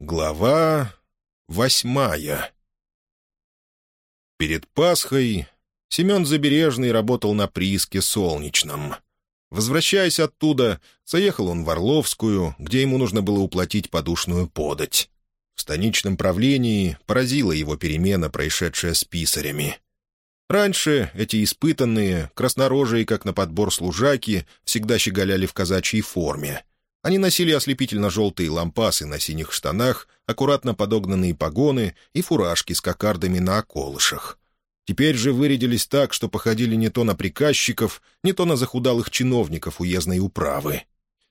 Глава восьмая Перед Пасхой Семен Забережный работал на прииске Солнечном. Возвращаясь оттуда, заехал он в Орловскую, где ему нужно было уплатить подушную подать. В станичном правлении поразила его перемена, происшедшая с писарями. Раньше эти испытанные, краснорожие, как на подбор служаки, всегда щеголяли в казачьей форме — они носили ослепительно-желтые лампасы на синих штанах, аккуратно подогнанные погоны и фуражки с кокардами на околышах. Теперь же вырядились так, что походили не то на приказчиков, не то на захудалых чиновников уездной управы.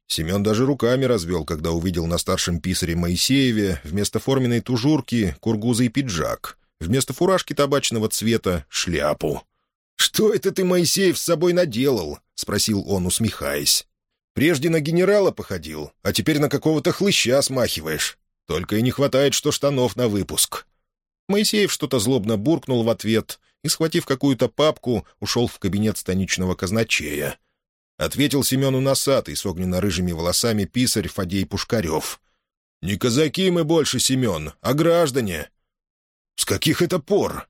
Семен даже руками развел, когда увидел на старшем писаре Моисееве вместо форменной тужурки кургузый пиджак, вместо фуражки табачного цвета — шляпу. «Что это ты, Моисеев, с собой наделал?» — спросил он, усмехаясь. Прежде на генерала походил, а теперь на какого-то хлыща смахиваешь. Только и не хватает, что штанов на выпуск». Моисеев что-то злобно буркнул в ответ и, схватив какую-то папку, ушел в кабинет станичного казначея. Ответил Семену носатый с огненно-рыжими волосами писарь Фадей Пушкарев. «Не казаки мы больше, Семен, а граждане». «С каких это пор?»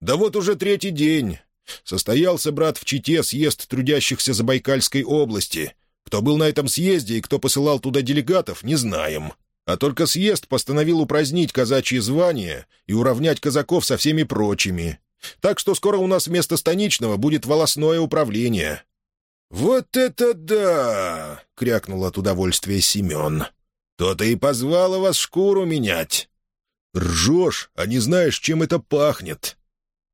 «Да вот уже третий день. Состоялся, брат, в Чите съезд трудящихся Забайкальской области. Кто был на этом съезде и кто посылал туда делегатов, не знаем. А только съезд постановил упразднить казачье звание и уравнять казаков со всеми прочими. Так что скоро у нас вместо станичного будет волосное управление». «Вот это да!» — крякнул от удовольствия Семен. «То-то и позвало вас шкуру менять». «Ржешь, а не знаешь, чем это пахнет».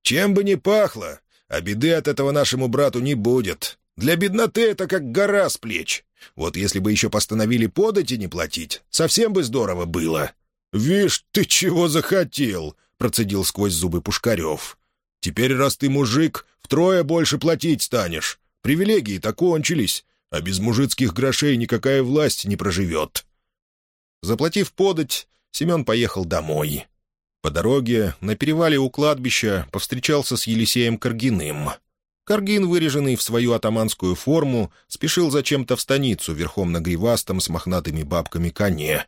«Чем бы ни пахло, а беды от этого нашему брату не будет. Для бедноты это как гора с плеч. Вот если бы еще постановили подать и не платить, совсем бы здорово было». «Вишь, ты чего захотел!» — процедил сквозь зубы Пушкарев. «Теперь, раз ты мужик, втрое больше платить станешь. Привилегии-то кончились, а без мужицких грошей никакая власть не проживет». Заплатив подать, Семен поехал домой. По дороге, на перевале у кладбища, повстречался с Елисеем Каргиным — Каргин, выреженный в свою атаманскую форму, спешил зачем-то в станицу верхом на гривастом с мохнатыми бабками коне.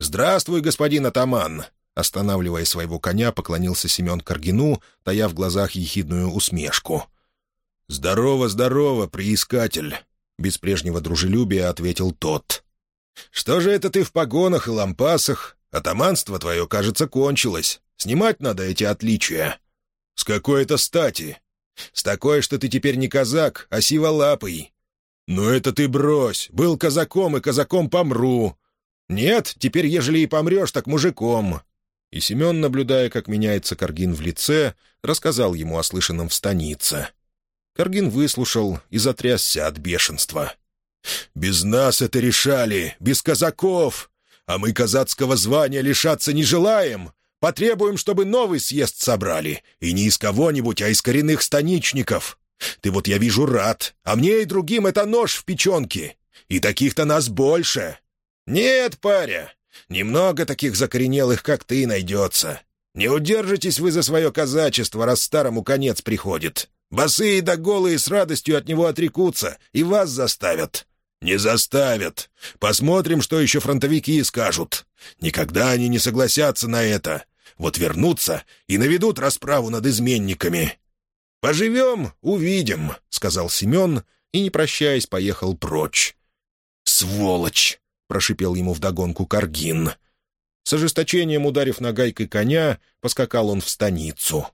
«Здравствуй, господин атаман!» Останавливая своего коня, поклонился Семен Каргину, тая в глазах ехидную усмешку. «Здорово, здорово, приискатель!» Без прежнего дружелюбия ответил тот. «Что же это ты в погонах и лампасах? Атаманство твое, кажется, кончилось. Снимать надо эти отличия». «С какой это стати?» С такой, что ты теперь не казак, а сиволапый. Ну это ты брось, был казаком и казаком помру. Нет, теперь, ежели и помрешь, так мужиком». И Семен, наблюдая, как меняется Каргин в лице, рассказал ему о слышанном в станице. Каргин выслушал и затрясся от бешенства. «Без нас это решали, без казаков, а мы казацкого звания лишаться не желаем. Потребуем, чтобы новый съезд собрали. И не из кого-нибудь, а из коренных станичников. Ты вот, я вижу, рад. А мне и другим это нож в печенке. И таких-то нас больше. Нет, паря, немного таких закоренелых, как ты, найдется. Не удержитесь вы за свое казачество, раз старому конец приходит. Босые да голые с радостью от него отрекутся и вас заставят. «Не заставят. Посмотрим, что еще фронтовики скажут. Никогда они не согласятся на это. Вот вернутся и наведут расправу над изменниками. «Поживем, увидим», — сказал Семен и, не прощаясь, поехал прочь. «Сволочь!» — прошипел ему вдогонку Каргин. С ожесточением ударив нагайкой коня, поскакал он в станицу.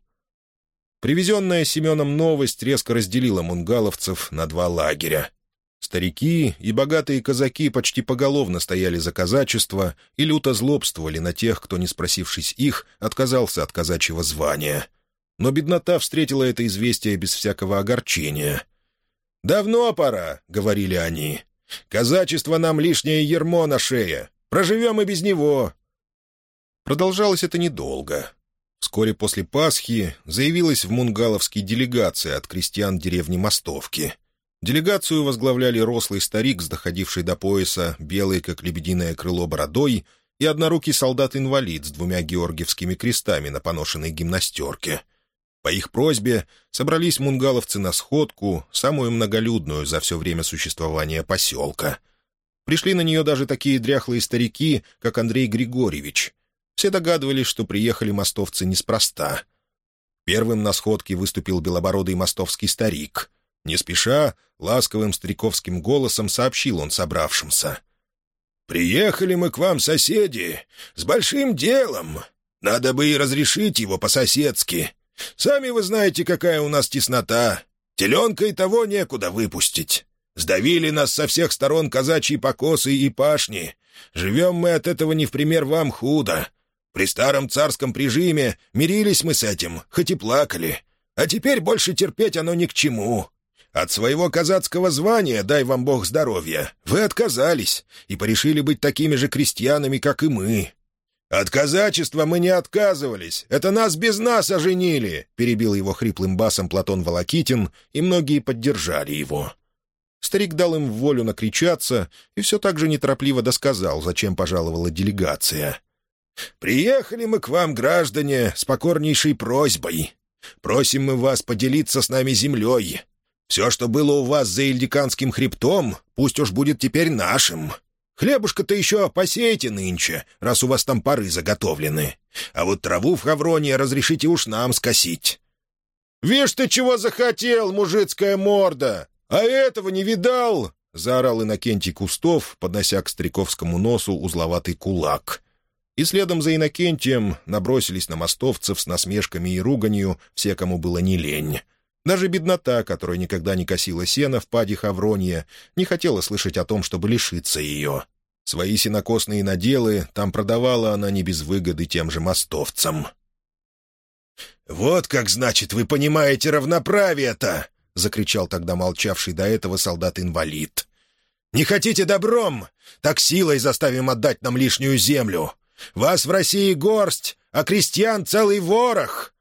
Привезенная Семеном новость резко разделила мунгаловцев на два лагеря. Старики и богатые казаки почти поголовно стояли за казачество и люто злобствовали на тех, кто, не спросившись их, отказался от казачьего звания. Но беднота встретила это известие без всякого огорчения. «Давно пора», — говорили они. «Казачество нам лишнее ермо на шее. Проживем и без него». Продолжалось это недолго. Вскоре после Пасхи заявилась в Мунгаловский делегация от крестьян деревни Мостовки — Делегацию возглавляли рослый старик с доходившей до пояса, белой, как лебединое крыло, бородой, и однорукий солдат-инвалид с двумя георгиевскими крестами на поношенной гимнастерке. По их просьбе собрались мунгаловцы на сходку, самую многолюдную за все время существования поселка. Пришли на нее даже такие дряхлые старики, как Андрей Григорьевич. Все догадывались, что приехали мостовцы неспроста. Первым на сходке выступил белобородый мостовский старик. Не спеша, ласковым стариковским голосом сообщил он собравшимся. «Приехали мы к вам, соседи, с большим делом. Надо бы и разрешить его по-соседски. Сами вы знаете, какая у нас теснота. Теленка и того некуда выпустить. Сдавили нас со всех сторон казачьи покосы и пашни. Живем мы от этого не в пример вам худо. При старом царском прижиме мирились мы с этим, хоть и плакали. А теперь больше терпеть оно ни к чему. От своего казацкого звания, дай вам бог здоровья, вы отказались и порешили быть такими же крестьянами, как и мы. «От казачества мы не отказывались. Это нас без нас оженили!» — перебил его хриплым басом Платон Волокитин, и многие поддержали его. Старик дал им волю накричаться и все так же неторопливо досказал, зачем пожаловала делегация. «Приехали мы к вам, граждане, с покорнейшей просьбой. Просим мы вас поделиться с нами землей. Все, что было у вас за Ильдиканским хребтом, пусть уж будет теперь нашим. Хлебушка-то еще посеете нынче, раз у вас там пары заготовлены. А вот траву в Хавроне разрешите уж нам скосить». «Вишь ты, чего захотел, мужицкая морда! А этого не видал!» — заорал Иннокентий Кустов, поднося к стариковскому носу узловатый кулак. И следом за Иннокентием набросились на мостовцев с насмешками и руганью все, кому было не лень. Даже беднота, которая никогда не косила сена в паде Хавронья, не хотела слышать о том, чтобы лишиться ее. Свои сенокосные наделы там продавала она не без выгоды тем же мостовцам. «Вот как, значит, вы понимаете равноправие-то!» — закричал тогда молчавший до этого солдат-инвалид. «Не хотите добром? Так силой заставим отдать нам лишнюю землю. Вас в России горсть, а крестьян целый ворох!»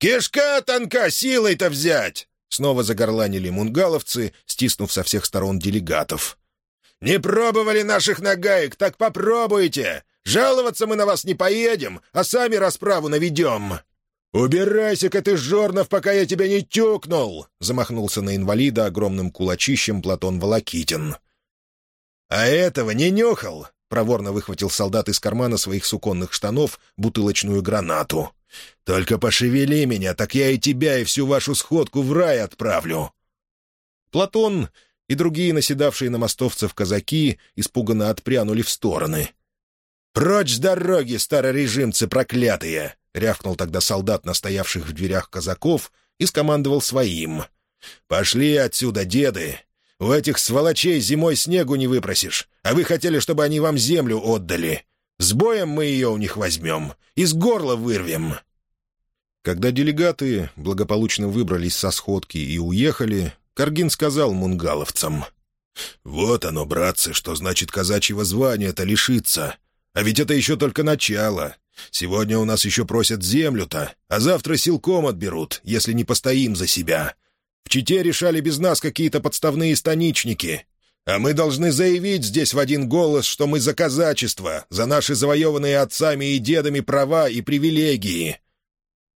«Кишка тонка, силой-то взять!» Снова загорланили мунгаловцы, стиснув со всех сторон делегатов. «Не пробовали наших нагаек, так попробуйте! Жаловаться мы на вас не поедем, а сами расправу наведем!» «Убирайся-ка ты, Жорнов, пока я тебя не тюкнул!» — замахнулся на инвалида огромным кулачищем Платон Волокитин. «А этого не нюхал!» Проворно выхватил солдат из кармана своих суконных штанов бутылочную гранату. «Только пошевели меня, так я и тебя, и всю вашу сходку в рай отправлю!» Платон и другие наседавшие на мостовцев казаки испуганно отпрянули в стороны. «Прочь с дороги, старорежимцы проклятые!» — рявкнул тогда солдат, настоявших в дверях казаков, и скомандовал своим. «Пошли отсюда, деды! У этих сволочей зимой снегу не выпросишь, а вы хотели, чтобы они вам землю отдали. С боем мы ее у них возьмем, из горла вырвем». Когда делегаты благополучно выбрались со сходки и уехали, Каргин сказал мунгаловцам. «Вот оно, братцы, что значит казачьего звания-то лишиться. А ведь это еще только начало. Сегодня у нас еще просят землю-то, а завтра силком отберут, если не постоим за себя. В Чите решали без нас какие-то подставные станичники. А мы должны заявить здесь в один голос, что мы за казачество, за наши завоеванные отцами и дедами права и привилегии».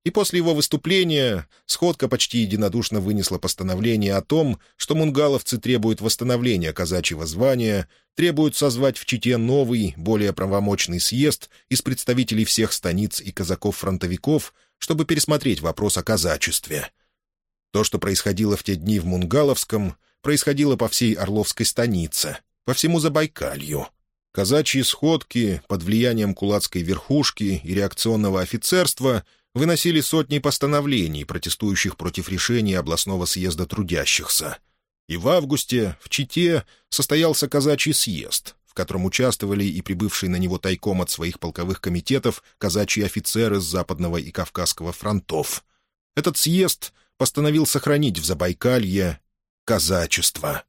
И после его выступления сходка почти единодушно вынесла постановление о том, что мунгаловцы требуют восстановления казачьего звания, требуют созвать в Чите новый, более правомочный съезд из представителей всех станиц и казаков-фронтовиков, чтобы пересмотреть вопрос о казачестве — то, что происходило в те дни в Мунгаловском, происходило по всей Орловской станице, по всему Забайкалью. Казачьи сходки под влиянием кулацкой верхушки и реакционного офицерства выносили сотни постановлений, протестующих против решения областного съезда трудящихся. И в августе в Чите состоялся казачий съезд, в котором участвовали и прибывшие на него тайком от своих полковых комитетов казачьи офицеры с Западного и Кавказского фронтов. Этот съезд постановил сохранить в Забайкалье казачество.